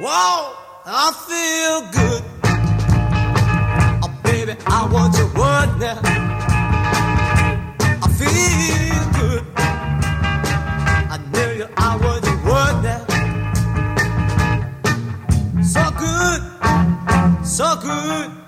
Whoa, I feel good. Oh, baby, I want your word now. I feel good. I knew you, I want your word now. So good, so good.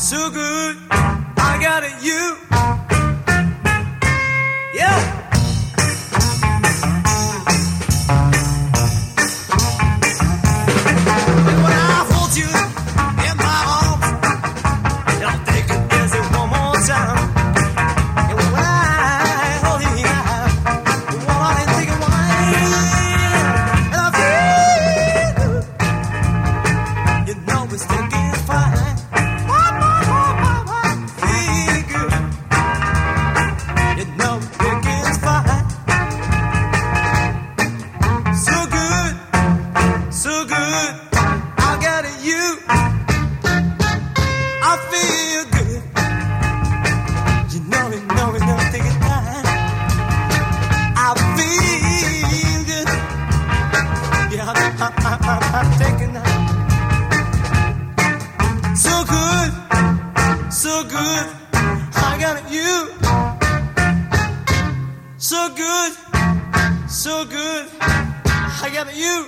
So good. So good, so good, I got you. So good, so good, I got you.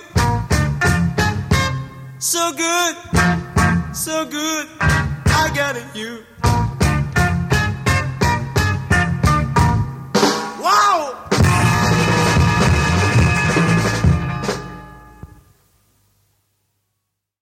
So good, so good, I got you.